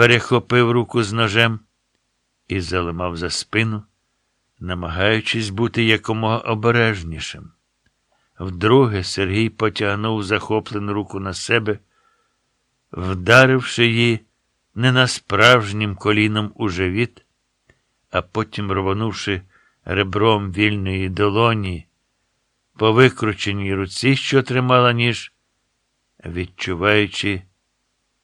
перехопив руку з ножем і заламав за спину, намагаючись бути якомога обережнішим. Вдруге Сергій потягнув захоплену руку на себе, вдаривши її не на справжнім коліном у живіт, а потім рвонувши ребром вільної долоні, по викрученій руці, що тримала ніж, відчуваючи,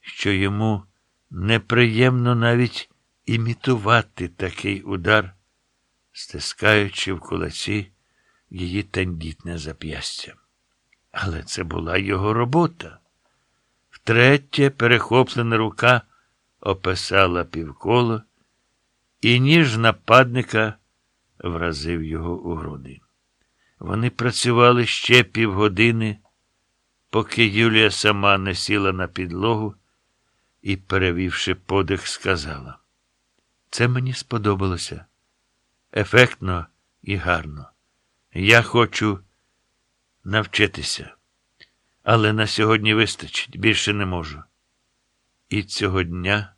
що йому неприємно навіть імітувати такий удар, стискаючи в кулаці її тендітне зап'ястя. Але це була його робота. Втретє, перехоплена рука описала півколо, і ніж нападника вразив його у груди. Вони працювали ще півгодини, поки Юлія сама не сіла на підлогу і, перевівши подих, сказала. Це мені сподобалося. Ефектно і гарно. Я хочу навчитися, але на сьогодні вистачить, більше не можу. І цього дня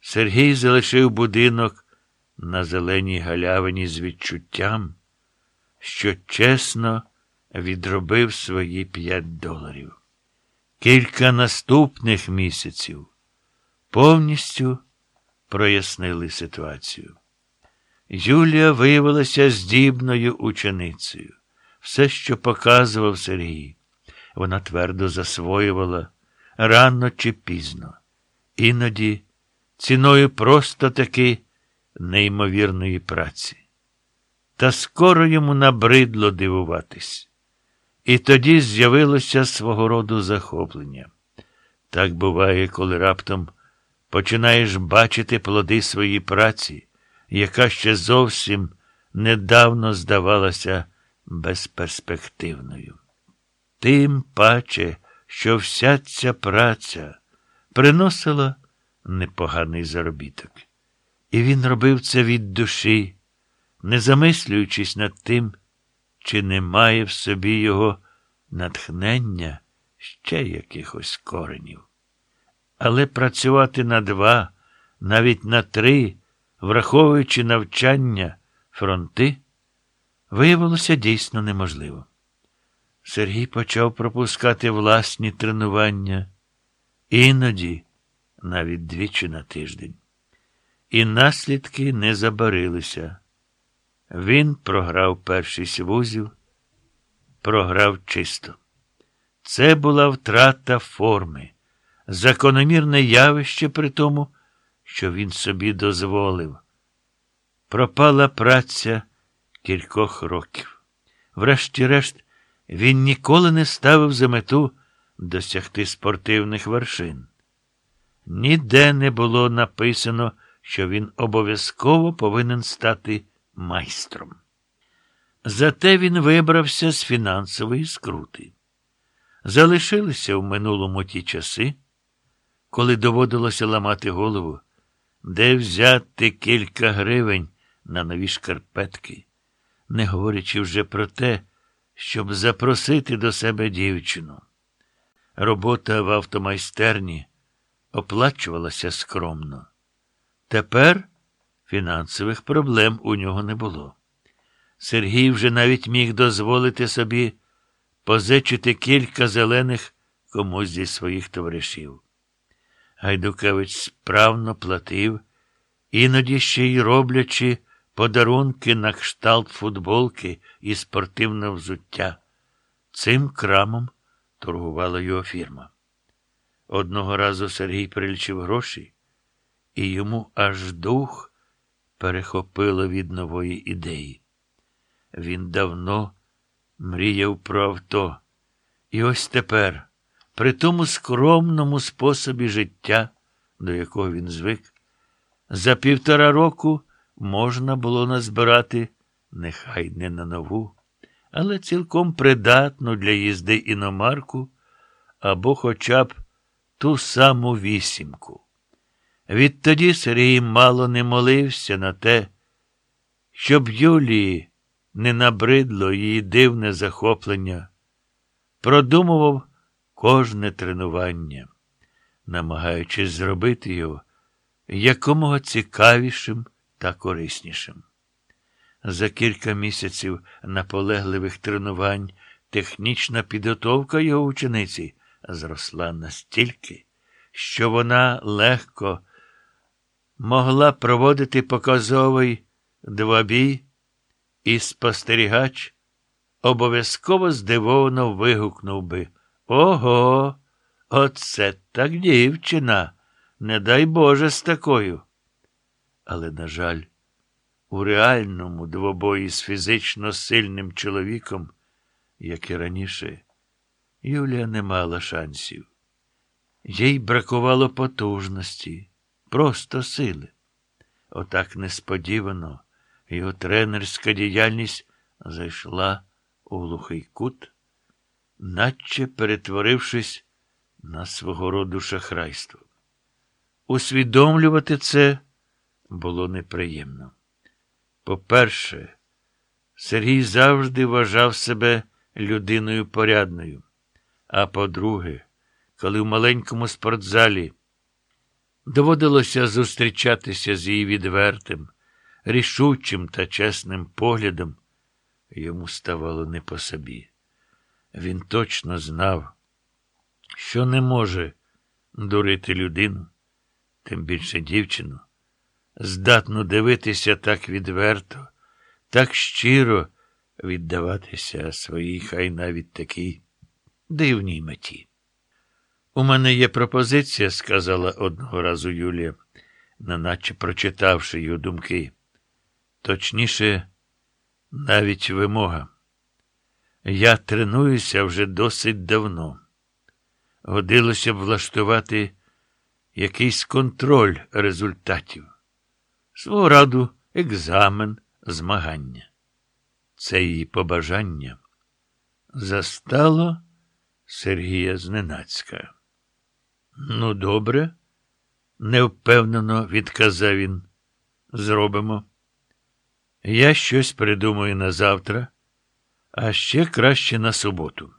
Сергій залишив будинок на зеленій галявині з відчуттям, що чесно відробив свої п'ять доларів. Кілька наступних місяців повністю прояснили ситуацію. Юлія виявилася здібною ученицею. Все, що показував Сергій, вона твердо засвоювала рано чи пізно, іноді ціною просто таки неймовірної праці. Та скоро йому набридло дивуватись. І тоді з'явилося свого роду захоплення. Так буває, коли раптом починаєш бачити плоди своєї праці, яка ще зовсім недавно здавалася безперспективною. Тим паче, що вся ця праця приносила непоганий заробіток. І він робив це від душі, не замислюючись над тим, чи немає в собі його натхнення ще якихось коренів. Але працювати на два, навіть на три, враховуючи навчання фронти, виявилося дійсно неможливо. Сергій почав пропускати власні тренування, іноді навіть двічі на тиждень. І наслідки не забарилися. Він програв першість вузів, програв чисто. Це була втрата форми, закономірне явище при тому, що він собі дозволив. Пропала праця кількох років. Врешті-решт, він ніколи не ставив за мету досягти спортивних вершин. Ніде не було написано, що він обов'язково повинен стати майстром. Зате він вибрався з фінансової скрути. Залишилися в минулому ті часи, коли доводилося ламати голову, де взяти кілька гривень на нові шкарпетки, не говорячи вже про те, щоб запросити до себе дівчину. Робота в автомайстерні оплачувалася скромно. Тепер фінансових проблем у нього не було. Сергій вже навіть міг дозволити собі позичити кілька зелених комусь зі своїх товаришів. Гайдукевич справно платив, іноді ще й роблячи подарунки на кшталт футболки і спортивне взуття. Цим крамом торгувала його фірма. Одного разу Сергій прилічив гроші, і йому аж дух перехопило від нової ідеї. Він давно мріяв про авто. І ось тепер, при тому скромному способі життя, до якого він звик, за півтора року можна було назбирати, нехай не на нову, але цілком придатну для їзди іномарку або хоча б ту саму вісімку. Відтоді Сергій мало не молився на те, щоб Юлії не набридло її дивне захоплення, продумував кожне тренування, намагаючись зробити його якомога цікавішим та кориснішим. За кілька місяців наполегливих тренувань технічна підготовка його учениці зросла настільки, що вона легко могла проводити показовий двобій, і спостерігач обов'язково здивовано вигукнув би Ого, оце так дівчина, не дай Боже з такою. Але, на жаль, у реальному двобої з фізично сильним чоловіком, як і раніше, Юлія не мала шансів. Їй бракувало потужності, просто сили. Отак несподівано його тренерська діяльність зайшла у глухий кут, наче перетворившись на свого роду шахрайство. Усвідомлювати це було неприємно. По-перше, Сергій завжди вважав себе людиною порядною. А по-друге, коли в маленькому спортзалі доводилося зустрічатися з її відвертим, рішучим та чесним поглядом, йому ставало не по собі. Він точно знав, що не може дурити людину, тим більше дівчину, здатну дивитися так відверто, так щиро віддаватися своїй хай навіть такій дивній меті. У мене є пропозиція, сказала одного разу Юлія, неначе прочитавши його думки. Точніше, навіть вимога. Я тренуюся вже досить давно. Годилося б влаштувати якийсь контроль результатів, свого раду екзамен, змагання. Це її побажання застало Сергія Зненацька. Ну, добре, невпевнено відказав він. Зробимо. Я щось придумаю на завтра, а ще краще на суботу.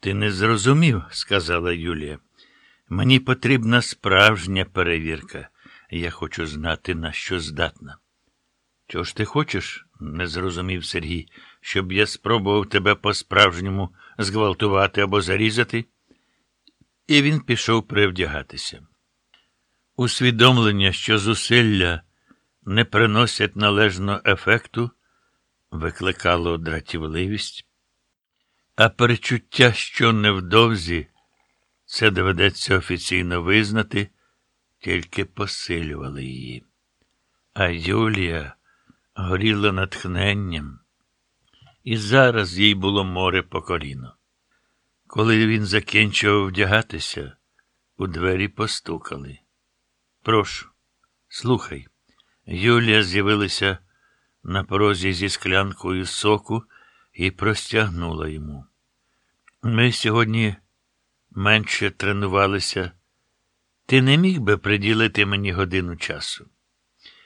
Ти не зрозумів, сказала Юлія. Мені потрібна справжня перевірка. Я хочу знати, на що здатна. Чого ж ти хочеш? не зрозумів Сергій, щоб я спробував тебе по-справжньому зґвалтувати або зарізати. І він пішов привдягатися. Усвідомлення, що зусилля не приносять належного ефекту, викликало дратівливість, а перечуття, що невдовзі це доведеться офіційно визнати, тільки посилювали її. А Юлія горіла натхненням, і зараз їй було море по коліно. Коли він закінчував вдягатися, у двері постукали. Прошу, слухай. Юлія з'явилася на порозі зі склянкою соку і простягнула йому. Ми сьогодні менше тренувалися. Ти не міг би приділити мені годину часу?